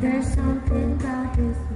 There's something about this